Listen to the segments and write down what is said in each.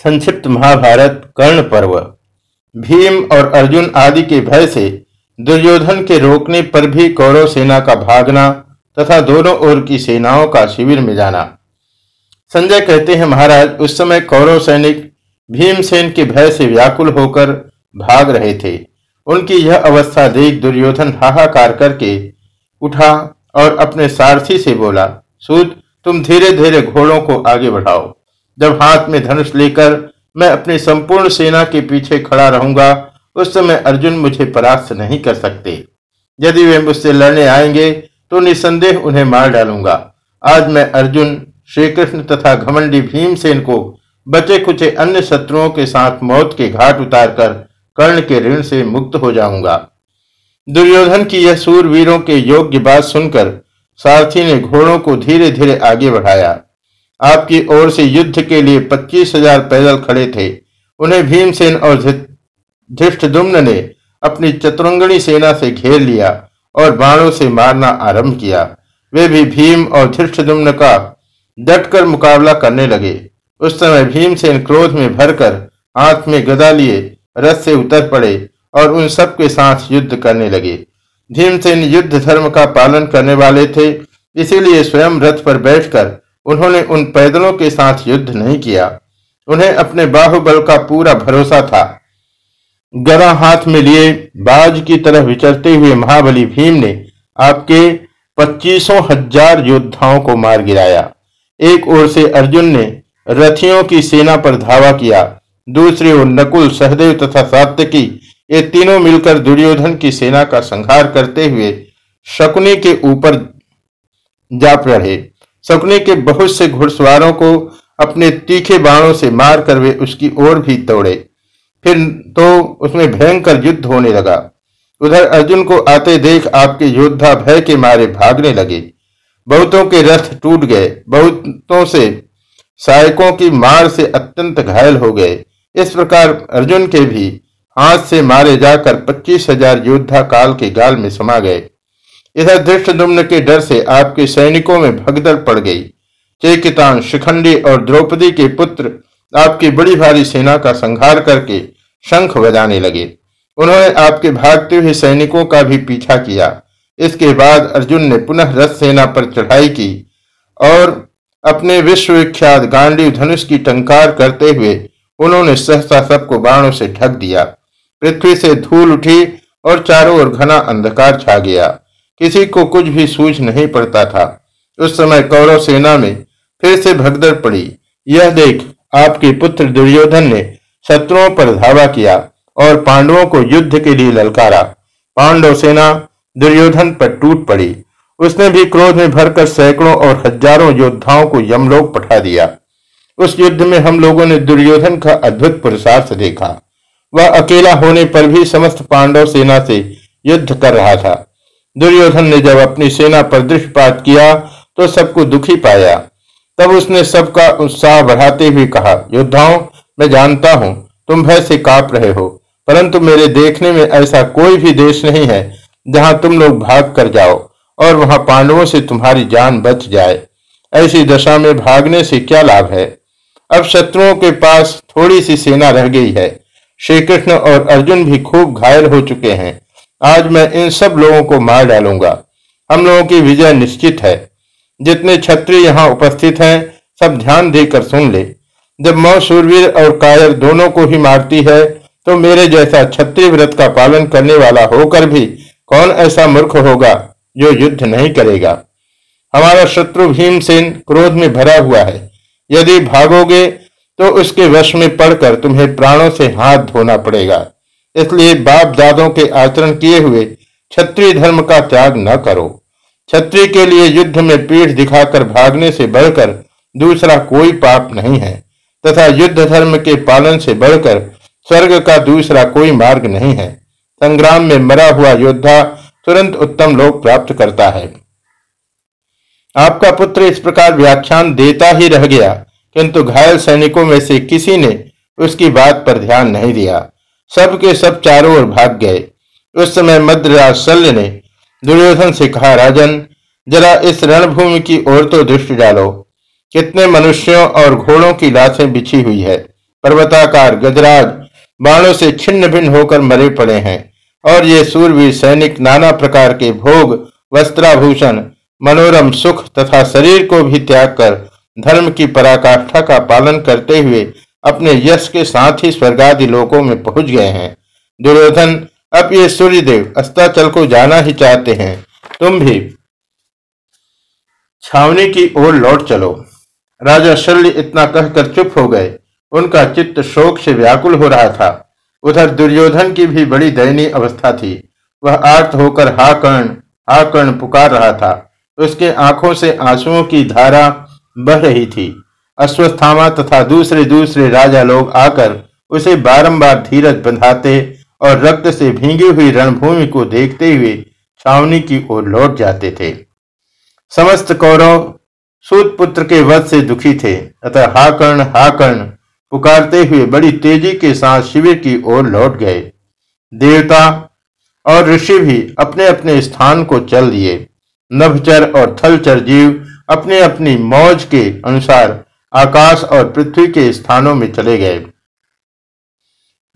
संक्षिप्त महाभारत, कर्ण पर्व। भीम और अर्जुन आदि के भय से दुर्योधन के रोकने पर भी कौरव सेना का भागना तथा दोनों ओर की सेनाओं का शिविर में जाना। संजय कहते हैं, महाराज, उस समय कौरव सैनिक भीमसेन के भय से व्याकुल होकर भाग रहे थे। उनकी यह अवस्था देख दुर्योधन हाहाकार करके उठा और अपने सारथी से बोला सूद तुम धीरे धीरे घोड़ों को आगे बढ़ाओ। जब हाथ में धनुष लेकर मैं अपनी संपूर्ण सेना के पीछे खड़ा रहूँगा, उस समय अर्जुन मुझे परास्त नहीं कर सकते। यदि वे मुझसे लड़ने आएँगे तो निसंदेह उन्हें मार डालूँगा। आज मैं अर्जुन श्री कृष्ण तथा घमंडी भीमसेन को बचे कुचे अन्य शत्रुओं के साथ मौत के घाट उतारकर कर्ण के ऋण से मुक्त हो जाऊँगा। दुर्योधन की यह सूरवीरों के योग्य बात सुनकर सारथी ने घोड़ों को धीरे धीरे आगे बढ़ाया। आपकी ओर से युद्ध के लिए पच्चीस हज़ार पैदल खड़े थे। उन्हें भीमसेन और धृष्टदुम्न ने अपनी चतुरंगणी सेना से घेर लिया और बाणों से मारना आरंभ किया। वे भी भीम और धृष्टदुम्न का डटकर मुकाबला करने लगे। उस समय भीमसेन क्रोध में भरकर हाथ में गदा लिए रथ से उतर पड़े और उन सब के साथ युद्ध करने लगे। भीमसेन युद्ध धर्म का पालन करने वाले थे, इसीलिए स्वयं रथ पर बैठकर उन्होंने उन पैदलों के साथ युद्ध नहीं किया। उन्हें अपने बाहुबल का पूरा भरोसा था। गदा हाथ में लिए बाज की तरह विचरते हुए महाबली भीम ने आपके पच्चीसों हज़ार योद्धाओं को मार गिराया। एक ओर से अर्जुन ने रथियों की सेना पर धावा किया। दूसरी ओर नकुल, सहदेव तथा सात्यकी, ये तीनों मिलकर दुर्योधन की सेना का संहार करते हुए शकुनी के ऊपर जा पड़े शकुनी के बहुत से घुड़सवारों को अपने तीखे बाणों से मार कर वे उसकी ओर भी तोड़े फिर तो उसमें भयंकर युद्ध होने लगा। उधर अर्जुन को आते देख आपके योद्धा भय के मारे भागने लगे। बहुतों के रथ टूट गए। बहुतों से सहायकों की मार से अत्यंत घायल हो गए। इस प्रकार अर्जुन के भी हाथ से मारे जाकर पच्चीस हज़ार योद्धा काल के गाल में समा गए। इधर धृष्टदुम्न के डर से आपके सैनिकों में भगदड़ पड़ गई। चेकितान शिखंडी और द्रौपदी के पुत्र आपकी बड़ी भारी सेना का संहार करके शंख बजाने लगे। उन्होंने आपके भागते हुए सैनिकों का भी पीछा किया। इसके बाद अर्जुन ने पुनः रथ सेना पर चढ़ाई की और अपने विश्वविख्यात गांडी धनुष की टंकार करते हुए उन्होंने सहसा सबको बाणों से ढक दिया। पृथ्वी से धूल उठी और चारों ओर घना अंधकार छा गया। किसी को कुछ भी सूझ नहीं पड़ता था। उस समय कौरव सेना में फिर से भगदड़ पड़ी। यह देख आपके पुत्र दुर्योधन ने शत्रुओं पर धावा किया और पांडवों को युद्ध के लिए ललकारा। पांडव सेना दुर्योधन पर टूट पड़ी। उसने भी क्रोध में भरकर सैकड़ों और हज़ारों योद्धाओं को यमलोक पठा दिया। उस युद्ध में हम लोगों ने दुर्योधन का अद्भुत पुरुषार्थ देखा। वह अकेला होने पर भी समस्त पांडव सेना से युद्ध कर रहा था। दुर्योधन ने जब अपनी सेना पर दृष्टिपात किया तो सबको दुखी पाया। तब उसने सबका उत्साह बढ़ाते हुए कहा, योद्धाओं, मैं जानता हूँ, तुम भय से काप रहे हो, परंतु मेरे देखने में ऐसा कोई भी देश नहीं है, जहाँ तुम लोग भाग कर जाओ, और वहाँ पांडवों से तुम्हारी जान बच जाए। ऐसी दशा में भागने से क्या लाभ है? अब शत्रुओं के पास थोड़ी सी सेना रह गई है। श्री कृष्ण और अर्जुन भी खूब घायल हो चुके हैं। आज मैं इन सब लोगों को मार डालूँगा। हम लोगों की विजय निश्चित है। जितने छत्री यहाँ उपस्थित हैं, सब ध्यान देकर सुन ले। जब मौ सूरवीर और कायर दोनों को ही मारती है तो मेरे जैसा छत्री व्रत का पालन करने वाला होकर भी कौन ऐसा मूर्ख होगा जो युद्ध नहीं करेगा? हमारा शत्रु भीमसेन क्रोध में भरा हुआ है। यदि भागोगे तो उसके वश में पड़कर तुम्हें प्राणों से हाथ धोना पड़ेगा। इसलिए बाप दादों के आचरण किए हुए क्षत्रिय धर्म का त्याग न करो। क्षत्रिय के लिए युद्ध में पीठ दिखाकर भागने से बढ़कर दूसरा कोई पाप नहीं है, तथा युद्ध धर्म के पालन से बढ़कर स्वर्ग का दूसरा कोई मार्ग नहीं है। संग्राम में मरा हुआ योद्धा तुरंत उत्तम लोक प्राप्त करता है। आपका पुत्र इस प्रकार व्याख्यान देता ही रह गया, किंतु घायल सैनिकों में से किसी ने उसकी बात पर ध्यान नहीं दिया। सब के सब चारों ओर भाग गए। उस समय मद्रराज शल्य ने दुर्योधन से कहा, राजन, जरा इस रणभूमि की ओर तो दृष्टि डालो। कितने मनुष्यों और घोड़ों की लाशें बिछी हुई है। पर्वताकार, गजराज, बाणों से छिन्न भिन्न होकर मरे पड़े हैं। और ये सूरवीर सैनिक नाना प्रकार के भोग, वस्त्राभूषण, मनोरम सुख तथा शरीर को भी त्याग कर धर्म की पराकाष्ठा का पालन करते हुए अपने यश के साथ ही स्वर्गादि लोकों में पहुँच गए हैं। दुर्योधन, अब ये सूर्यदेव अस्ताचल को जाना ही चाहते हैं। तुम भी छावनी की ओर लौट चलो। राजा शल्य इतना कहकर चुप हो गए। उनका चित्त शोक से व्याकुल हो रहा था। उधर दुर्योधन की भी बड़ी दयनीय अवस्था थी। वह आर्त होकर हा कर्ण हा कर्ण पुकार रहा था। उसके आँखों से आंसुओं की धारा बह रही थी। अश्वस्थामा तथा दूसरे दूसरे राजा लोग आकर उसे बारंबार धीरज बंधाते और रक्त से भींगी हुई रणभूमि को देखते हुए छावनी की ओर लौट जाते थे। समस्त कौरव सूत पुत्र के वध से दुखी थे। अतः हाकर्ण हाकर्ण पुकारते हुए बड़ी तेज़ी के साथ शिविर की ओर लौट गए। देवता और ऋषि भी अपने अपने स्थान को चल दिए। नभचर और थलचर जीव अपने अपनी मौज के अनुसार आकाश और पृथ्वी के स्थानों में चले गए।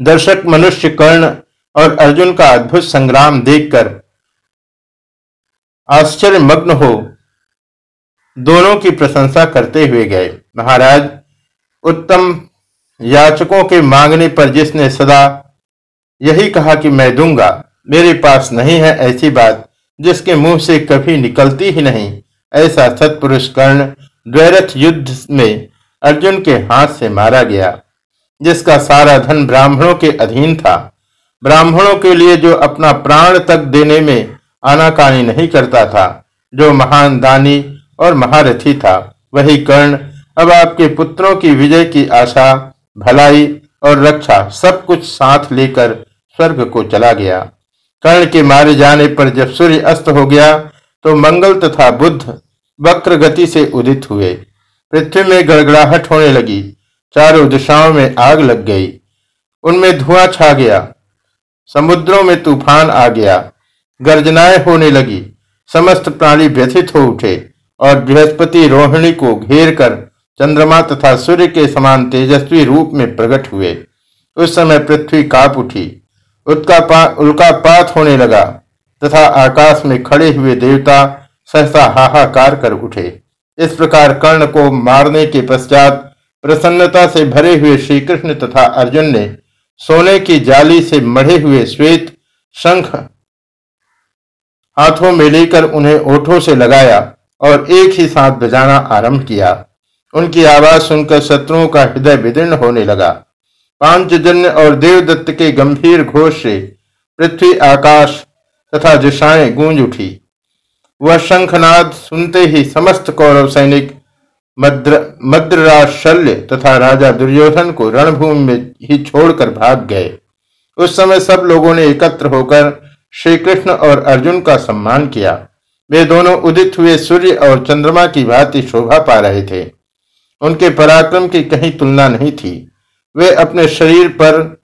दर्शक मनुष्य कर्ण और अर्जुन का अद्भुत संग्राम देखकर आश्चर्य मग्न हो दोनों की प्रशंसा करते हुए गए। महाराज, उत्तम याचकों के मांगने पर जिसने सदा यही कहा कि मैं दूँगा, मेरे पास नहीं है ऐसी बात जिसके मुँह से कभी निकलती ही नहीं। ऐसा सत्पुरुष कर्ण द्वैरथ युद्ध में अर्जुन के हाथ से मारा गया, जिसका सारा धन ब्राह्मणों के अधीन था। ब्राह्मणों के लिए जो अपना प्राण तक देने में आनाकानी नहीं करता था, जो महान दानी और महारथी था, वही कर्ण, अब आपके पुत्रों की विजय की आशा, भलाई और रक्षा सब कुछ साथ लेकर स्वर्ग को चला गया। कर्ण के मारे जाने पर जब सूर्य अस्त हो गया तो मंगल तथा बुद्ध वक्र गति से उदित हुए। पृथ्वी में गड़गड़ाहट होने लगी। चारों दिशाओं में आग लग गई। उनमें धुआँ छा गया। समुद्रों में तूफ़ान आ गया। गर्जनाएँ होने लगी। समस्त प्राणी व्यथित हो उठे और बृहस्पति रोहिणी को घेर कर चंद्रमा तथा सूर्य के समान तेजस्वी रूप में प्रकट हुए। उस समय पृथ्वी काप उठी। उसका पा, उल्का पात होने लगा तथा आकाश में खड़े हुए देवता सहसा हाहाकार कर उठे। इस प्रकार कर्ण को मारने के पश्चात प्रसन्नता से भरे हुए श्री कृष्ण तथा अर्जुन ने सोने की जाली से मढ़े हुए श्वेत शंख हाथों में लेकर उन्हें ओठों से लगाया और एक ही साथ बजाना आरंभ किया। उनकी आवाज़ सुनकर शत्रुओं का हृदय विदीर्ण होने लगा। पांचजन्य और देवदत्त के गंभीर घोष से पृथ्वी, आकाश तथा दिशाएँ गूंज उठी। वह शंखनाद सुनते ही समस्त कौरव सैनिक मद्र शल्य तथा राजा दुर्योधन को रणभूमि में ही छोड़कर भाग गए। उस समय सब लोगों ने एकत्र होकर श्री कृष्ण और अर्जुन का सम्मान किया। वे दोनों उदित हुए सूर्य और चंद्रमा की भांति शोभा पा रहे थे। उनके पराक्रम की कहीं तुलना नहीं थी। वे अपने शरीर पर,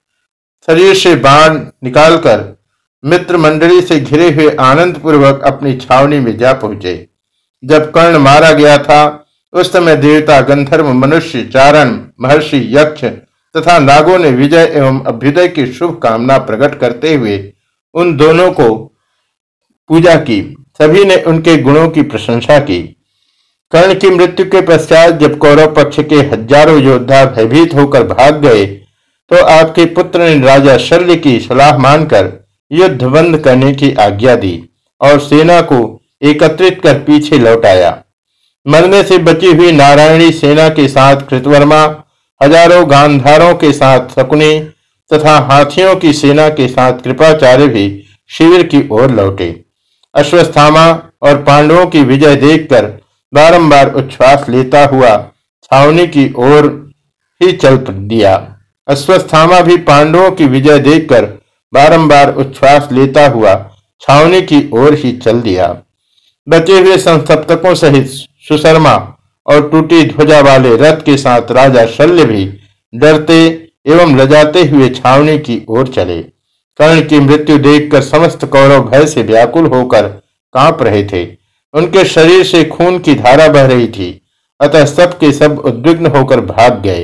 शरीर से बाण निकालकर मित्र मंडली से घिरे हुए आनंद पूर्वक अपनी छावनी में जा पहुँचे। जब कर्ण मारा गया था, उस समय देवता, गंधर्व, मनुष्य, चारण, महर्षि, यक्ष तथा नागों ने विजय एवं अभ्युदय की शुभ कामना प्रकट करते हुए उन दोनों को पूजा की। सभी ने उनके गुणों की प्रशंसा की। कर्ण की मृत्यु के पश्चात जब कौरव पक्ष के हज़ारों योद्धा भयभीत होकर भाग गए तो आपके पुत्र ने राजा शल्य की सलाह मानकर युद्ध बंद करने की आज्ञा दी और सेना को एकत्रित कर पीछे लौटाया मरने से बची हुई नारायणी सेना के साथ कृतवर्मा, हज़ारों गांधारों के साथ शकुनी तथा हाथियों की सेना के साथ कृपाचार्य भी शिविर की ओर लौटे। अश्वस्थामा और पांडवों की विजय देखकर बारंबार उच्छ्वास लेता हुआ छावनी की ओर ही चल दिया। अश्वस्थामा भी पांडवों की विजय देखकर बारंबार उच्छ्वास लेता हुआ छावनी की ओर ही चल दिया। बचे हुए संसप्तकों सहित सुशर्मा और टूटी ध्वजा वाले रथ के साथ राजा शल्य भी डरते एवं लजाते हुए छावनी की ओर चले। कर्ण की मृत्यु देखकर समस्त कौरव भय से व्याकुल होकर काँप रहे थे। उनके शरीर से खून की धारा बह रही थी, अतः सब के सब उद्विग्न होकर भाग गए।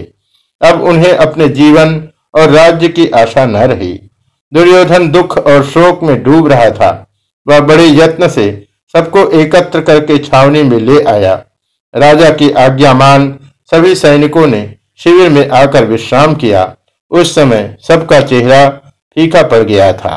अब उन्हें अपने जीवन और राज्य की आशा न रही। दुर्योधन दुख और शोक में डूब रहा था। वह बड़े यत्न से सबको एकत्र करके छावनी में ले आया। राजा की आज्ञा मान सभी सैनिकों ने शिविर में आकर विश्राम किया। उस समय सबका चेहरा फीका पड़ गया था।